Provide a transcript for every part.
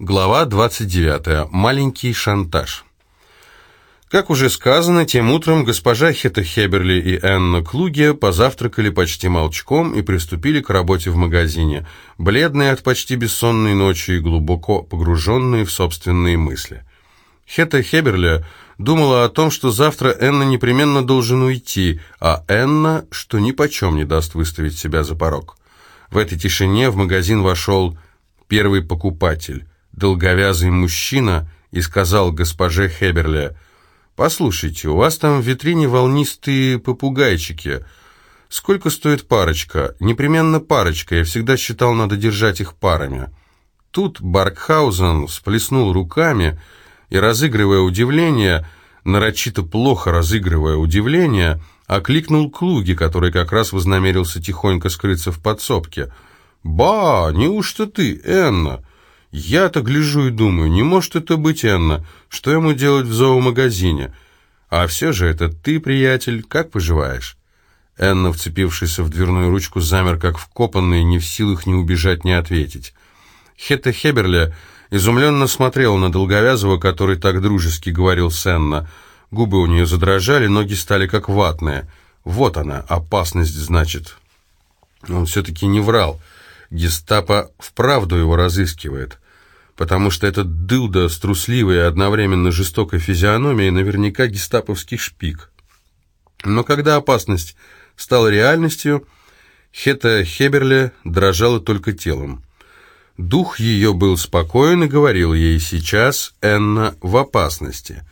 Глава 29. Маленький шантаж. Как уже сказано, тем утром госпожа Хета Хеберли и Энна Клуге позавтракали почти молчком и приступили к работе в магазине, бледные от почти бессонной ночи и глубоко погруженные в собственные мысли. Хета Хеберли думала о том, что завтра Энна непременно должен уйти, а Энна, что ни почем не даст выставить себя за порог. В этой тишине в магазин вошел первый покупатель – долговязый мужчина и сказал госпоже Хеберле, «Послушайте, у вас там в витрине волнистые попугайчики. Сколько стоит парочка? Непременно парочка, я всегда считал, надо держать их парами». Тут Баркхаузен всплеснул руками и, разыгрывая удивление, нарочито плохо разыгрывая удивление, окликнул Клуги, который как раз вознамерился тихонько скрыться в подсобке. «Ба, неужто ты, Энна?» Я-то гляжу и думаю, не может это быть Энна, что ему делать в зоомагазине? А все же это ты, приятель, как поживаешь? Энна, вцепившись в дверную ручку, замер как вкопанный, не в силах ни убежать, ни ответить. Хетта Хеберле изумленно смотрел на Долговязого, который так дружески говорил с Энна. Губы у нее задрожали, ноги стали как ватные. Вот она, опасность, значит. Он все-таки не врал. Гестапо вправду его разыскивает, потому что этот дылда с трусливой и одновременно жестокой физиономией наверняка гестаповский шпик. Но когда опасность стала реальностью, Хета Хеберле дрожала только телом. Дух ее был спокоен и говорил ей «сейчас Энна в опасности».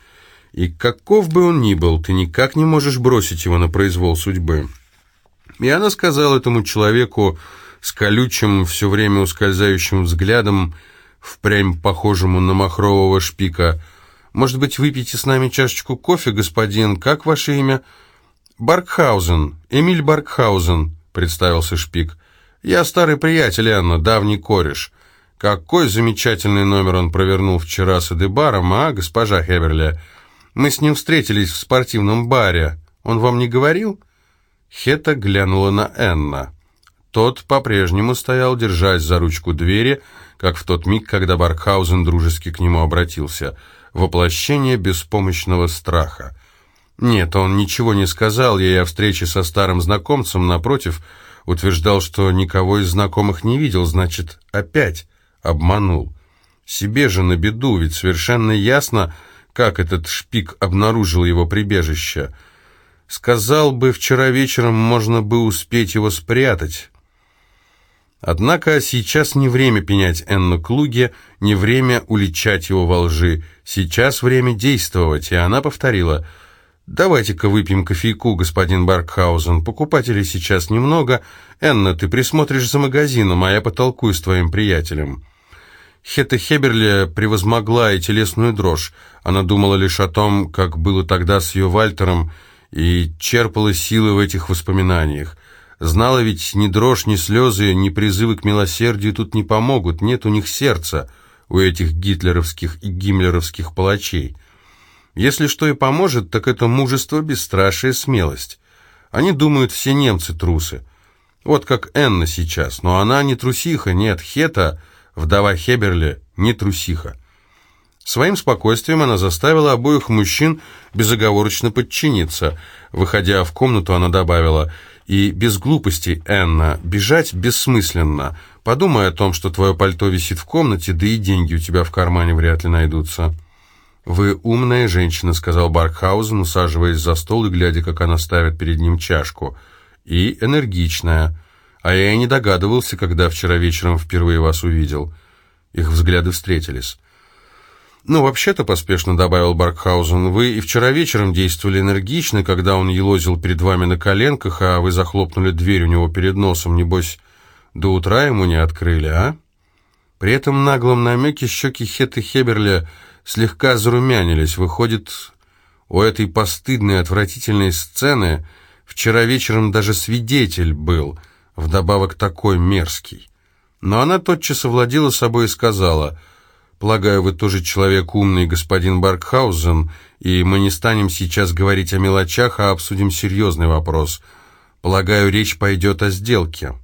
И каков бы он ни был, ты никак не можешь бросить его на произвол судьбы. И она сказала этому человеку, с колючим, все время ускользающим взглядом, впрямь похожему на махрового шпика. «Может быть, выпьете с нами чашечку кофе, господин? Как ваше имя?» «Баркхаузен, Эмиль Баркхаузен», — представился шпик. «Я старый приятель Анна, давний кореш. Какой замечательный номер он провернул вчера с Эдебаром, а, госпожа Хеберля? Мы с ним встретились в спортивном баре. Он вам не говорил?» Хета глянула на Энна. Тот по-прежнему стоял, держась за ручку двери, как в тот миг, когда Баркхаузен дружески к нему обратился. Воплощение беспомощного страха. Нет, он ничего не сказал ей о встрече со старым знакомцем, напротив, утверждал, что никого из знакомых не видел, значит, опять обманул. Себе же на беду, ведь совершенно ясно, как этот шпик обнаружил его прибежище. Сказал бы, вчера вечером можно бы успеть его спрятать. Однако сейчас не время пенять Энну Клуге, не время уличать его во лжи. Сейчас время действовать, и она повторила «Давайте-ка выпьем кофейку, господин Баркхаузен. Покупателей сейчас немного. Энна, ты присмотришь за магазином, а я потолкую с твоим приятелем». Хета Хеберли превозмогла и телесную дрожь. Она думала лишь о том, как было тогда с ее Вальтером, и черпала силы в этих воспоминаниях. Знала ведь ни дрожь, ни слезы, ни призывы к милосердию тут не помогут, нет у них сердца, у этих гитлеровских и гиммлеровских палачей. Если что и поможет, так это мужество, бесстрашие, смелость. Они думают, все немцы трусы. Вот как Энна сейчас, но она не трусиха, нет, Хета, вдова Хеберли, не трусиха. Своим спокойствием она заставила обоих мужчин безоговорочно подчиниться. Выходя в комнату, она добавила и без глупостей, Энна, бежать бессмысленно. Подумай о том, что твое пальто висит в комнате, да и деньги у тебя в кармане вряд ли найдутся». «Вы умная женщина», — сказал Баркхаузен, усаживаясь за стол и глядя, как она ставит перед ним чашку. «И энергичная. А я и не догадывался, когда вчера вечером впервые вас увидел». Их взгляды встретились. «Ну, вообще-то», — поспешно добавил Баркхаузен, «вы и вчера вечером действовали энергично, когда он елозил перед вами на коленках, а вы захлопнули дверь у него перед носом. Небось, до утра ему не открыли, а?» При этом наглом намеке щеки Хеты Хеберля слегка зарумянились. Выходит, у этой постыдной, отвратительной сцены вчера вечером даже свидетель был, вдобавок такой мерзкий. Но она тотчас овладела собой и сказала — Полагаю, вы тоже человек умный, господин Баркхаузен, и мы не станем сейчас говорить о мелочах, а обсудим серьезный вопрос. Полагаю, речь пойдет о сделке».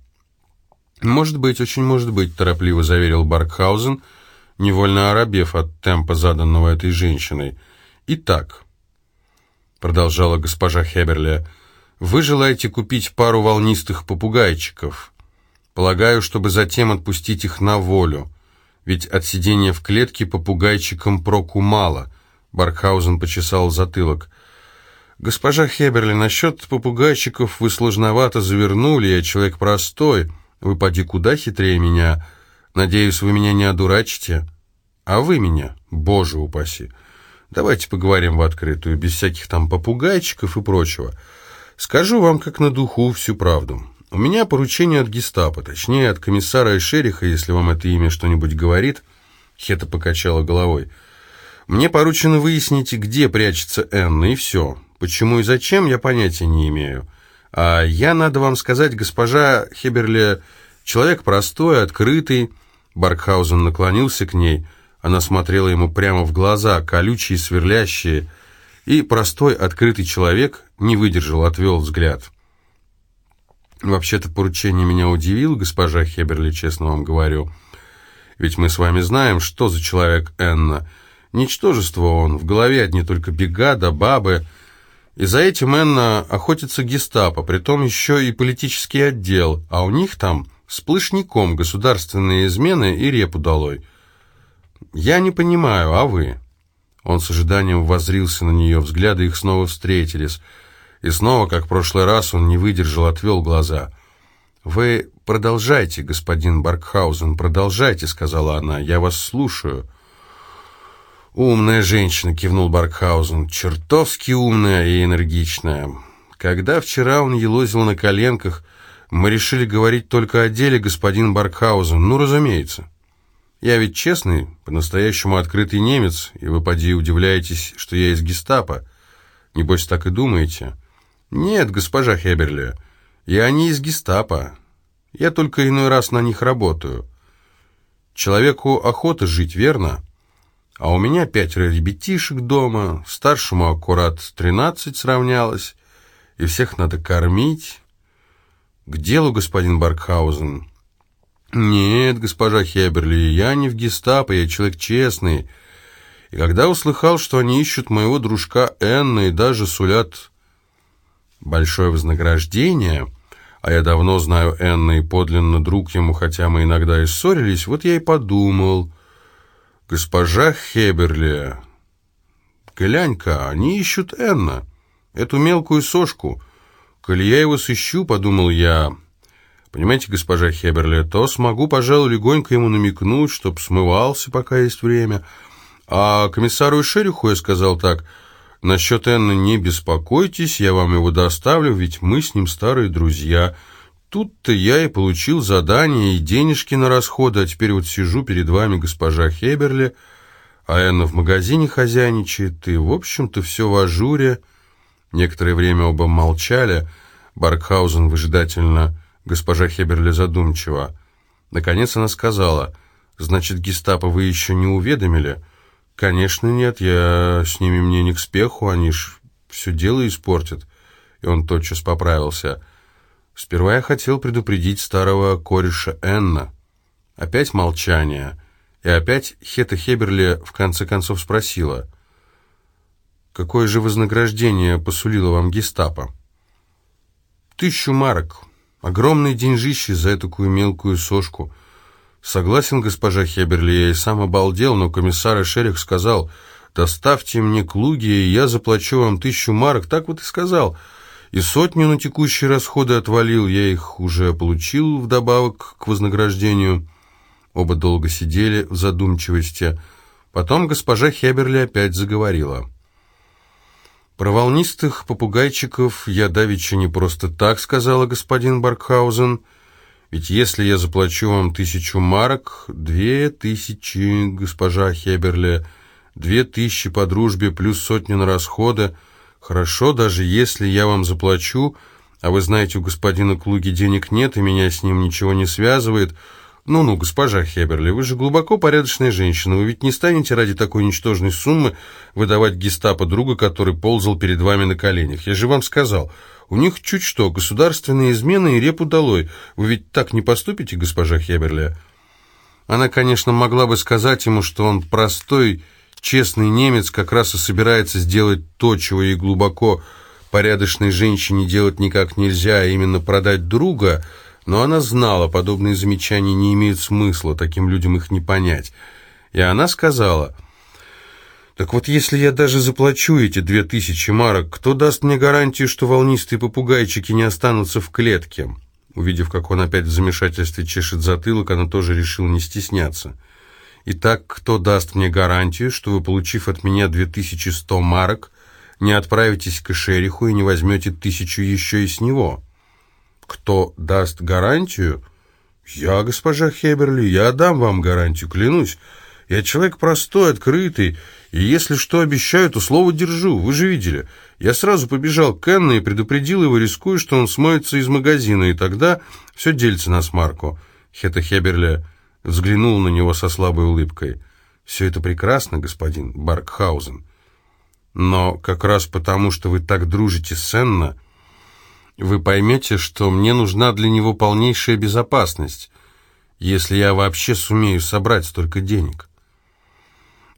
«Может быть, очень может быть», — торопливо заверил Баркхаузен, невольно оробев от темпа, заданного этой женщиной. «Итак», — продолжала госпожа Хеберли, — «вы желаете купить пару волнистых попугайчиков. Полагаю, чтобы затем отпустить их на волю. Ведь от сидения в клетке попугайчикам проку мало». Баркхаузен почесал затылок. «Госпожа Хеберли, насчет попугайчиков вы сложновато завернули, я человек простой. Вы поди куда хитрее меня. Надеюсь, вы меня не одурачите. А вы меня, боже упаси. Давайте поговорим в открытую, без всяких там попугайчиков и прочего. Скажу вам, как на духу, всю правду. У меня поручение от гестапо, точнее, от комиссара Эшериха, если вам это имя что-нибудь говорит». Хета покачала головой. «Мне поручено выяснить, где прячется Энна, и все. Почему и зачем, я понятия не имею. А я, надо вам сказать, госпожа Хеберли, человек простой, открытый. Баркхаузен наклонился к ней. Она смотрела ему прямо в глаза, колючие, сверлящие. И простой, открытый человек не выдержал, отвел взгляд. «Вообще-то поручение меня удивило, госпожа Хеберли, честно вам говорю. Ведь мы с вами знаем, что за человек Энна. Ничтожество он, в голове одни только бега да бабы». И за этим Энна охотится гестапо, притом еще и политический отдел, а у них там сплошняком государственные измены и репу долой. Я не понимаю, а вы?» Он с ожиданием возрился на нее, взгляды их снова встретились. И снова, как в прошлый раз, он не выдержал, отвел глаза. «Вы продолжайте, господин Баркхаузен, продолжайте», — сказала она, — «я вас слушаю». «Умная женщина», — кивнул Баркхаузен, — «чертовски умная и энергичная. Когда вчера он елозил на коленках, мы решили говорить только о деле, господин Баркхаузен, ну, разумеется. Я ведь честный, по-настоящему открытый немец, и вы, поди, удивляетесь, что я из гестапо. Небось, так и думаете?» «Нет, госпожа Хеберли, я не из гестапо. Я только иной раз на них работаю. Человеку охота жить, верно?» А у меня пятеро ребятишек дома, старшему аккурат тринадцать сравнялось, и всех надо кормить. К делу, господин Баркхаузен. Нет, госпожа Хеберли, я не в гестапо, я человек честный. И когда услыхал, что они ищут моего дружка Энна и даже сулят большое вознаграждение, а я давно знаю Энна и подлинно друг ему, хотя мы иногда и ссорились, вот я и подумал... «Госпожа Хеберли, глянь-ка, они ищут Энна, эту мелкую сошку. Коли я его сыщу, — подумал я, — понимаете, госпожа Хеберли, то смогу, пожалуй, легонько ему намекнуть, чтоб смывался, пока есть время. А комиссару и шериху я сказал так, насчет Энна не беспокойтесь, я вам его доставлю, ведь мы с ним старые друзья». Тут-то я и получил задание и денежки на расходы, а теперь вот сижу перед вами, госпожа Хеберли, а Энна в магазине хозяйничает, и, в общем-то, все в ажуре. Некоторое время оба молчали, Баркхаузен выжидательно, госпожа Хеберли задумчиво. Наконец она сказала, «Значит, гестапо вы еще не уведомили?» «Конечно нет, я с ними мне не к спеху, они ж все дело испортят». И он тотчас поправился – Сперва я хотел предупредить старого кореша Энна. Опять молчание. И опять Хета Хеберли в конце концов спросила, «Какое же вознаграждение посулило вам гестапо?» «Тысячу марок. Огромные деньжищи за такую мелкую сошку. Согласен, госпожа Хеберли, я и сам обалдел, но комиссар Эшерих сказал, «Доставьте мне клуги, и я заплачу вам тысячу марок». Так вот и сказал – и сотню на текущие расходы отвалил, я их уже получил вдобавок к вознаграждению. Оба долго сидели в задумчивости. Потом госпожа Хеберли опять заговорила. «Про волнистых попугайчиков я давеча не просто так», — сказала господин Баркхаузен. «Ведь если я заплачу вам тысячу марок, две тысячи, госпожа Хеберли, две тысячи по дружбе плюс сотню на расходы — «Хорошо, даже если я вам заплачу, а вы знаете, у господина Клуги денег нет, и меня с ним ничего не связывает. Ну-ну, госпожа Хеберли, вы же глубоко порядочная женщина, вы ведь не станете ради такой ничтожной суммы выдавать гестапо друга, который ползал перед вами на коленях. Я же вам сказал, у них чуть что, государственные измены и репу долой. Вы ведь так не поступите, госпожа Хеберли?» Она, конечно, могла бы сказать ему, что он простой, честный немец, как раз и собирается сделать то, чего ей глубоко порядочной женщине делать никак нельзя, а именно продать друга, но она знала, подобные замечания не имеют смысла, таким людям их не понять. И она сказала, «Так вот, если я даже заплачу эти две тысячи марок, кто даст мне гарантию, что волнистые попугайчики не останутся в клетке?» Увидев, как он опять в замешательстве чешет затылок, она тоже решила не стесняться. «Итак, кто даст мне гарантию, что вы, получив от меня 2100 марок, не отправитесь к Шериху и не возьмете тысячу еще и с него?» «Кто даст гарантию?» «Я, госпожа Хеберли, я дам вам гарантию, клянусь. Я человек простой, открытый, и если что обещаю, то слово держу. Вы же видели. Я сразу побежал к Энне и предупредил его, рискуя, что он смоется из магазина, и тогда все делится на смарку. Хета Хеберля взглянул на него со слабой улыбкой. «Все это прекрасно, господин Баркхаузен. Но как раз потому, что вы так дружите с Энна, вы поймете, что мне нужна для него полнейшая безопасность, если я вообще сумею собрать столько денег».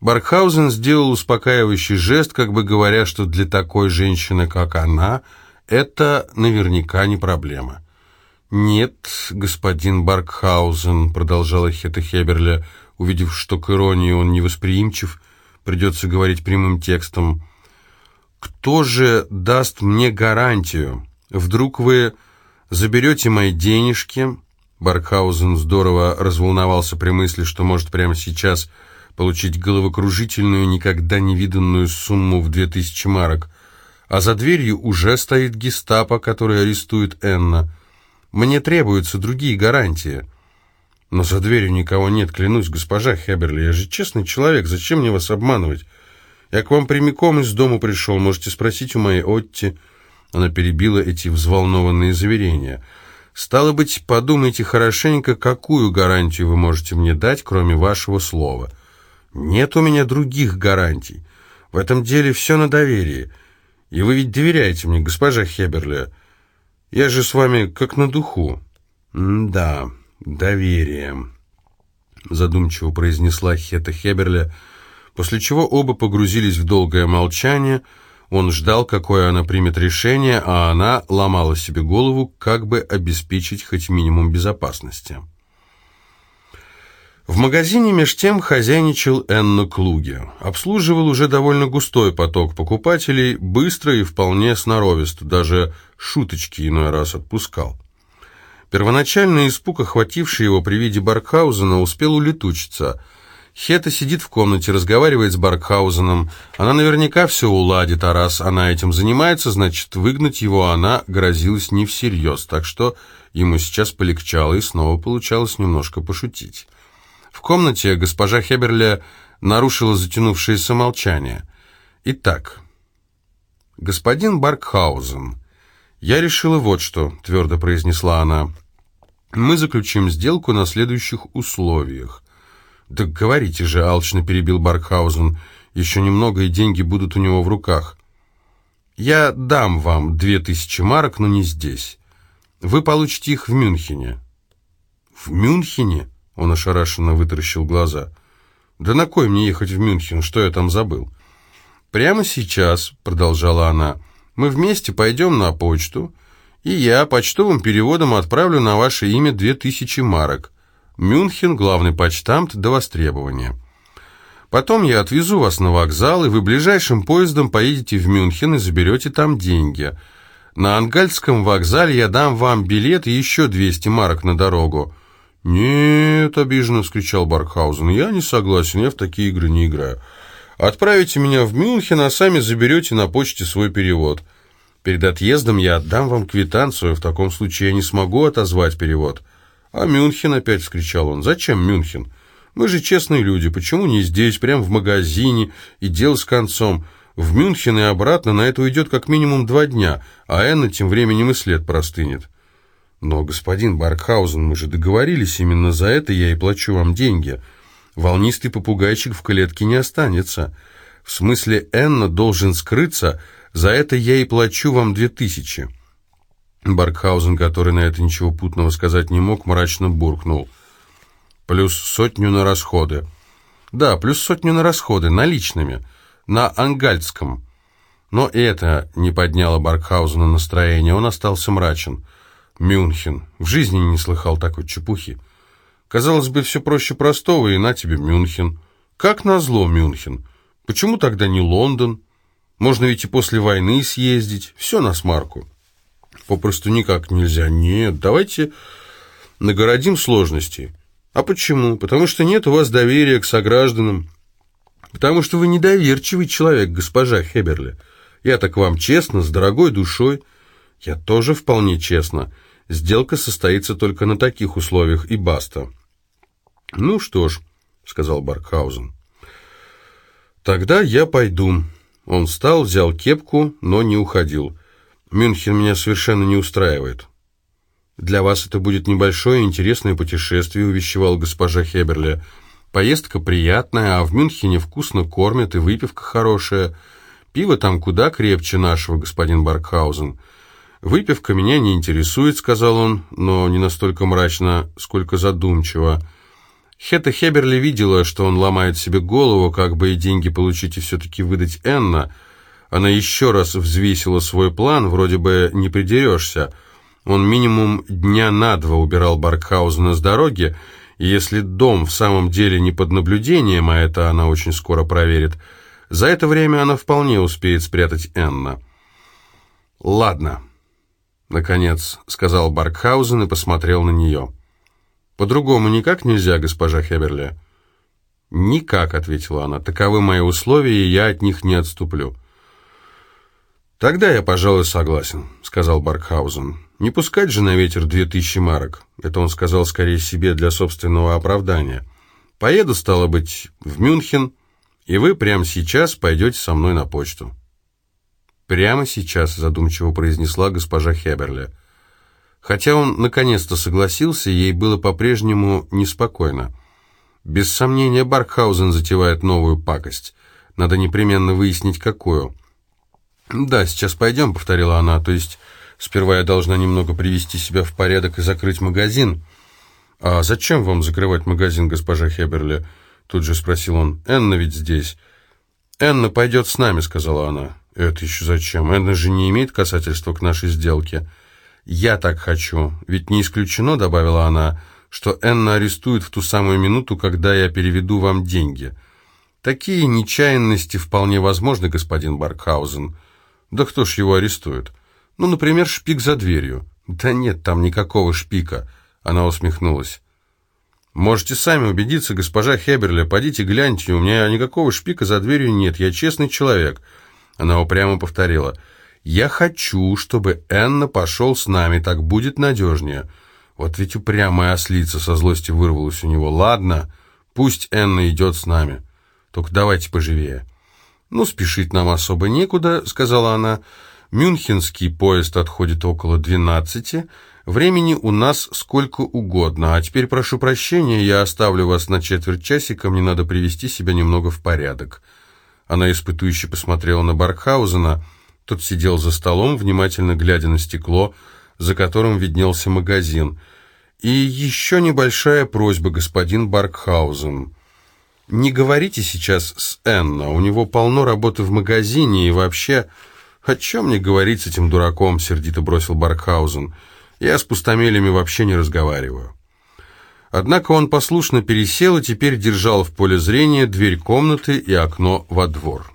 Баркхаузен сделал успокаивающий жест, как бы говоря, что для такой женщины, как она, это наверняка не проблема. «Нет, господин Баркхаузен», — продолжала Хета Хеберля, увидев, что к иронии он невосприимчив, придется говорить прямым текстом. «Кто же даст мне гарантию? Вдруг вы заберете мои денежки?» Баркхаузен здорово разволновался при мысли, что может прямо сейчас получить головокружительную, никогда не виданную сумму в две тысячи марок. А за дверью уже стоит гестапо, который арестует Энна. Мне требуются другие гарантии. Но за дверью никого нет, клянусь, госпожа Хеберли. Я же честный человек, зачем мне вас обманывать? Я к вам прямиком из дома пришел, можете спросить у моей Отти. Она перебила эти взволнованные заверения. «Стало быть, подумайте хорошенько, какую гарантию вы можете мне дать, кроме вашего слова». Нет у меня других гарантий. В этом деле все на доверии. И вы ведь доверяете мне, госпожа Хеберля. Я же с вами как на духу. Да, доверие, задумчиво произнесла Хета Хеберля, после чего оба погрузились в долгое молчание. Он ждал, какое она примет решение, а она ломала себе голову, как бы обеспечить хоть минимум безопасности. В магазине меж тем хозяйничал Энна Клуге. Обслуживал уже довольно густой поток покупателей, быстро и вполне сноровисто, даже шуточки иной раз отпускал. Первоначальный испуг, охвативший его при виде Баркхаузена, успел улетучиться. Хета сидит в комнате, разговаривает с Баркхаузеном. Она наверняка все уладит, а раз она этим занимается, значит, выгнать его она грозилась не всерьез, так что ему сейчас полегчало и снова получалось немножко пошутить. Комнате госпожа Хеберля нарушила затянувшееся молчание. «Итак, господин Баркхаузен, я решила вот что», — твердо произнесла она. «Мы заключим сделку на следующих условиях». «Да говорите же», — алчно перебил Баркхаузен, — «еще немного, и деньги будут у него в руках». «Я дам вам две тысячи марок, но не здесь. Вы получите их в Мюнхене». «В Мюнхене?» Он ошарашенно вытаращил глаза. «Да на кой мне ехать в Мюнхен? Что я там забыл?» «Прямо сейчас», — продолжала она, — «мы вместе пойдем на почту, и я почтовым переводом отправлю на ваше имя две тысячи марок. Мюнхен, главный почтамт, до востребования. Потом я отвезу вас на вокзал, и вы ближайшим поездом поедете в Мюнхен и заберете там деньги. На Ангальском вокзале я дам вам билет и еще 200 марок на дорогу». «Нет», — обиженно вскричал Баркхаузен, — «я не согласен, я в такие игры не играю. Отправите меня в Мюнхен, а сами заберете на почте свой перевод. Перед отъездом я отдам вам квитанцию, в таком случае я не смогу отозвать перевод». «А Мюнхен?» — опять вскричал он. «Зачем Мюнхен? Мы же честные люди, почему не здесь, прямо в магазине, и дело с концом?» В Мюнхен и обратно на это уйдет как минимум два дня, а Энна тем временем и след простынет. «Но, господин Баркхаузен, мы же договорились, именно за это я и плачу вам деньги. Волнистый попугайчик в клетке не останется. В смысле, Энна должен скрыться, за это я и плачу вам две тысячи». Баркхаузен, который на это ничего путного сказать не мог, мрачно буркнул. Плюс сотню на расходы. Да, плюс сотню на расходы, наличными. На Ангальском. Но это не подняло Баркхаузена настроение, он остался мрачен. Мюнхен. В жизни не слыхал такой чепухи. Казалось бы, все проще простого, и на тебе Мюнхен. Как назло Мюнхен? Почему тогда не Лондон? Можно ведь и после войны съездить. Все на смарку. Попросту никак нельзя. Нет, давайте нагородим сложностей. А почему? Потому что нет у вас доверия к согражданам. Потому что вы недоверчивый человек, госпожа Хеберли. Я так вам честно, с дорогой душой. Я тоже вполне честно. Сделка состоится только на таких условиях, и баста. Ну что ж, сказал Баркхаузен. Тогда я пойду. Он встал, взял кепку, но не уходил. Мюнхен меня совершенно не устраивает. «Для вас это будет небольшое интересное путешествие», — увещевал госпожа Хеберли. «Поездка приятная, а в Мюнхене вкусно кормят и выпивка хорошая. Пиво там куда крепче нашего, господин Баркхаузен». «Выпивка меня не интересует», — сказал он, но не настолько мрачно, сколько задумчиво. Хета Хеберли видела, что он ломает себе голову, как бы и деньги получить и все-таки выдать Энна. Она еще раз взвесила свой план, вроде бы не придерешься. Он минимум дня на два убирал Баркхаузена с дороги, и если дом в самом деле не под наблюдением, а это она очень скоро проверит, за это время она вполне успеет спрятать Энна. «Ладно», — наконец сказал Баркхаузен и посмотрел на нее. «По-другому никак нельзя, госпожа Хеберли?» «Никак», — ответила она. «Таковы мои условия, и я от них не отступлю». «Тогда я, пожалуй, согласен», — сказал Баркхаузен. «Не пускать же на ветер две тысячи марок». Это он сказал скорее себе для собственного оправдания. «Поеду, стало быть, в Мюнхен, и вы прямо сейчас пойдете со мной на почту». «Прямо сейчас», — задумчиво произнесла госпожа Хеберли. Хотя он наконец-то согласился, ей было по-прежнему неспокойно. Без сомнения, Баркхаузен затевает новую пакость. Надо непременно выяснить, какую. «Да, сейчас пойдем», — повторила она, — «то есть сперва я должна немного привести себя в порядок и закрыть магазин». «А зачем вам закрывать магазин, госпожа Хеберли?» — тут же спросил он. «Энна ведь здесь». «Энна пойдет с нами», — сказала она. «Это еще зачем? Энна же не имеет касательства к нашей сделке». «Я так хочу. Ведь не исключено, — добавила она, — что Энна арестует в ту самую минуту, когда я переведу вам деньги. Такие нечаянности вполне возможны, господин Баркхаузен. Да кто ж его арестует? Ну, например, шпик за дверью. Да нет там никакого шпика». Она усмехнулась. «Можете сами убедиться, госпожа Хеберли, подите гляньте, у меня никакого шпика за дверью нет, я честный человек». Она упрямо повторила – «Я хочу, чтобы Энна пошел с нами, так будет надежнее». Вот ведь упрямая ослица со злости вырвалась у него. «Ладно, пусть Энна идет с нами. Только давайте поживее». «Ну, спешить нам особо некуда», — сказала она. «Мюнхенский поезд отходит около двенадцати. Времени у нас сколько угодно. А теперь прошу прощения, я оставлю вас на четверть часика, мне надо привести себя немного в порядок». Она испытующе посмотрела на Баркхаузена — тот сидел за столом, внимательно глядя на стекло, за которым виднелся магазин. «И еще небольшая просьба, господин Баркхаузен. Не говорите сейчас с Энна, у него полно работы в магазине, и вообще...» «О чем мне говорить с этим дураком?» — сердито бросил Баркхаузен. «Я с пустомелями вообще не разговариваю». Однако он послушно пересел и теперь держал в поле зрения дверь комнаты и окно во двор.